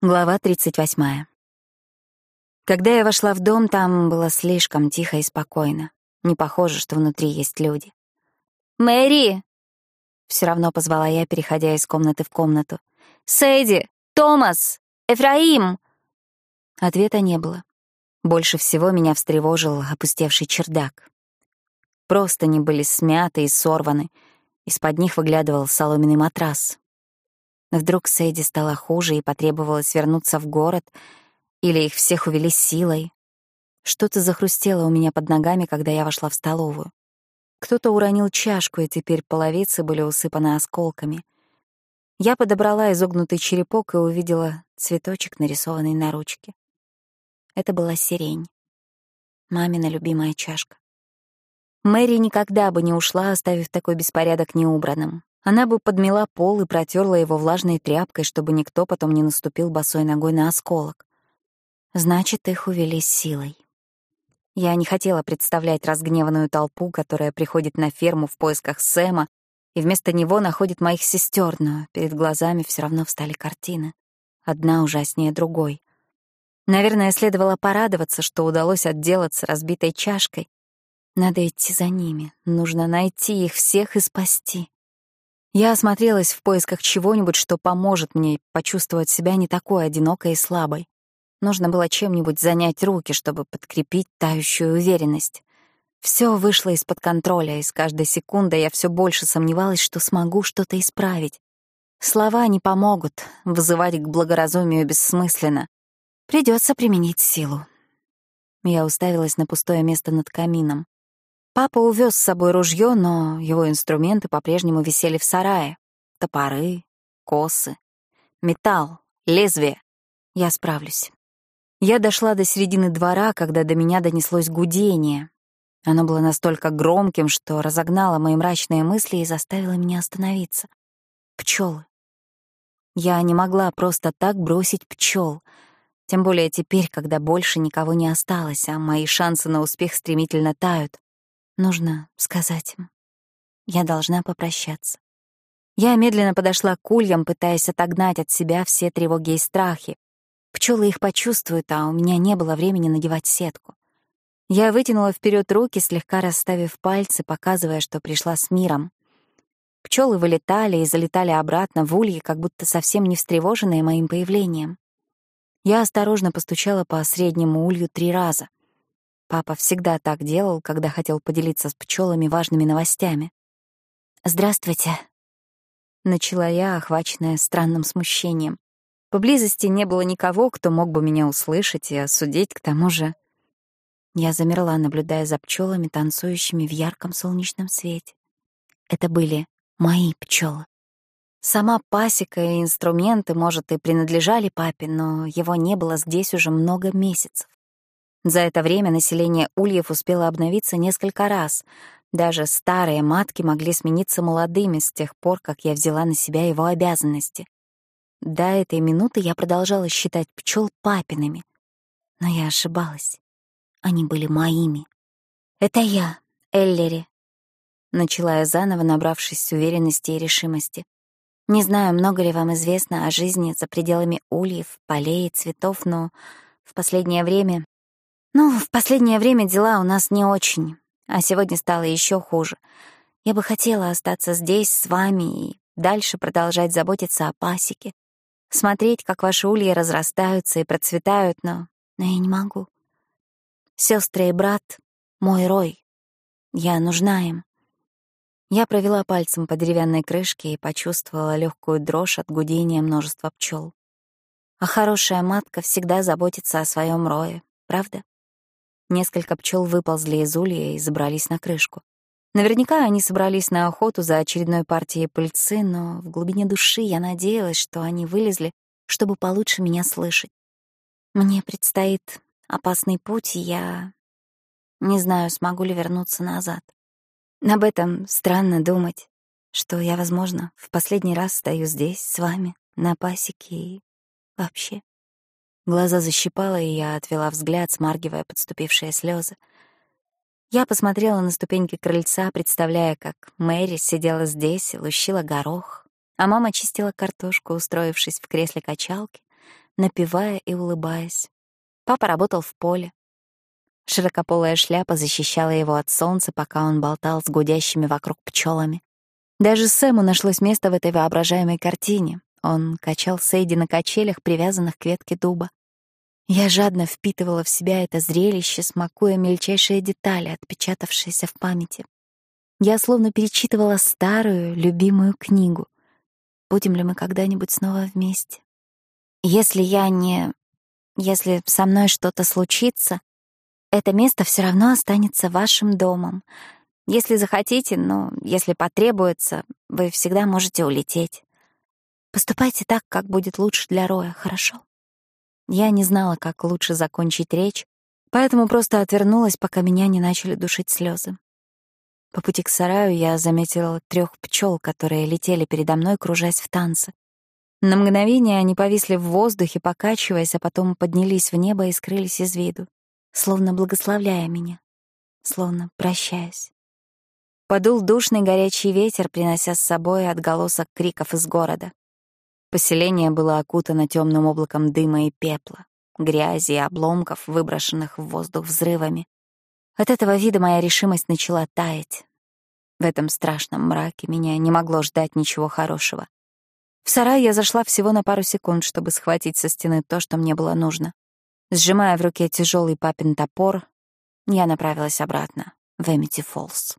Глава 38. Когда я вошла в дом, там было слишком тихо и спокойно. Не похоже, что внутри есть люди. «Мэри!» Все равно позвала я, переходя из комнаты в комнату. «Сэйди! Томас! Эфраим!» Ответа не было. Больше всего меня встревожил опустевший чердак. Простыни были смяты и сорваны. Из-под них выглядывал соломенный матрас. Вдруг Сэйди стало хуже и потребовалось вернуться в город, или их всех увели силой. Что-то захрустело у меня под ногами, когда я вошла в столовую. Кто-то уронил чашку, и теперь половицы были усыпаны осколками. Я подобрала изогнутый черепок и увидела цветочек, нарисованный на ручке. Это была сирень. Мамина любимая чашка. Мэри никогда бы не ушла, оставив такой беспорядок неубранным. Она бы подмела пол и протерла его влажной тряпкой, чтобы никто потом не наступил босой ногой на осколок. Значит, их увели силой. Я не хотела представлять разгневанную толпу, которая приходит на ферму в поисках Сэма и вместо него находит моих сестер, но перед глазами все равно встали картины. Одна ужаснее другой. Наверное, следовало порадоваться, что удалось отделаться разбитой чашкой. Надо идти за ними, нужно найти их всех и спасти. Я осмотрелась в поисках чего-нибудь, что поможет мне почувствовать себя не такой одинокой и слабой. Нужно было чем-нибудь занять руки, чтобы подкрепить тающую уверенность. Все вышло из-под контроля, и с каждой секундой я все больше сомневалась, что смогу что-то исправить. Слова не помогут, вызывать к благоразумию бессмысленно. Придется применить силу. Я уставилась на пустое место над камином. Папа увез с собой ружье, но его инструменты по-прежнему висели в сарае. Топоры, косы, металл, лезвие. Я справлюсь. Я дошла до середины двора, когда до меня донеслось гудение. Оно было настолько громким, что разогнало мои мрачные мысли и заставило меня остановиться. Пчелы. Я не могла просто так бросить пчел, тем более теперь, когда больше никого не осталось, а мои шансы на успех стремительно тают. Нужно сказать им. Я должна попрощаться. Я медленно подошла к ульям, пытаясь отогнать от себя все тревоги и страхи. Пчелы их почувствуют, а у меня не было времени надевать сетку. Я вытянула вперед руки, слегка расставив пальцы, показывая, что пришла с миром. Пчелы вылетали и залетали обратно в ульи, как будто совсем не встревоженные моим появлением. Я осторожно постучала по среднему улью три раза. Папа всегда так делал, когда хотел поделиться с пчелами важными новостями. «Здравствуйте», — начала я, охваченная странным смущением. Поблизости не было никого, кто мог бы меня услышать и осудить, к тому же... Я замерла, наблюдая за пчелами, танцующими в ярком солнечном свете. Это были мои пчелы. Сама пасека и инструменты, может, и принадлежали папе, но его не было здесь уже много месяцев. За это время население ульев успело обновиться несколько раз. Даже старые матки могли смениться молодыми с тех пор, как я взяла на себя его обязанности. До этой минуты я продолжала считать пчел папиными. Но я ошибалась. Они были моими. «Это я, Эллери», — начала я заново, набравшись уверенности и решимости. «Не знаю, много ли вам известно о жизни за пределами ульев, полей и цветов, но в последнее время ну, в последнее время дела у нас не очень, а сегодня стало еще хуже. Я бы хотела остаться здесь с вами и дальше продолжать заботиться о пасеке, смотреть, как ваши ульи разрастаются и процветают, но, но я не могу. Сестры и брат — мой рой. Я нужна им. Я провела пальцем по деревянной крышке и почувствовала легкую дрожь от гудения множества пчел. А хорошая матка всегда заботится о своем рое, правда? Несколько пчел выползли из улья и забрались на крышку. Наверняка они собрались на охоту за очередной партией пыльцы, но в глубине души я надеялась, что они вылезли, чтобы получше меня слышать. Мне предстоит опасный путь, и я не знаю, смогу ли вернуться назад. Об этом странно думать, что я, возможно, в последний раз стою здесь с вами, на пасеке и вообще. Глаза защипало, и я отвела взгляд, смаргивая подступившие слезы. Я посмотрела на ступеньки крыльца, представляя, как Мэри сидела здесь и лущила горох, а мама чистила картошку, устроившись в кресле качалки, напевая и улыбаясь. Папа работал в поле. Широкополая шляпа защищала его от солнца, пока он болтал с гудящими вокруг пчелами. Даже Сэму нашлось место в этой воображаемой картине. Он качал Сейди на качелях, привязанных к ветке дуба. Я жадно впитывала в себя это зрелище, смакуя мельчайшие детали, отпечатавшиеся в памяти. Я словно перечитывала старую, любимую книгу. Будем ли мы когда-нибудь снова вместе? Если я не... Если со мной что-то случится, это место все равно останется вашим домом. Если захотите, но если потребуется, вы всегда можете улететь. Поступайте так, как будет лучше для Роя, хорошо? Я не знала, как лучше закончить речь, поэтому просто отвернулась, пока меня не начали душить слезы. По пути к сараю я заметила трех пчел, которые летели передо мной, кружась в танце. На мгновение они повисли в воздухе, покачиваясь, а потом поднялись в небо и скрылись из виду, словно благословляя меня, словно прощаясь. Подул душный горячий ветер, принося с собой отголосок криков из города. Поселение было окутано темным облаком дыма и пепла, грязи и обломков, выброшенных в воздух взрывами. От этого вида моя решимость начала таять. В этом страшном мраке меня не могло ждать ничего хорошего. В сарай я зашла всего на пару секунд, чтобы схватить со стены то, что мне было нужно. Сжимая в руке тяжелый папин топор, я направилась обратно в Эмити Фоллс.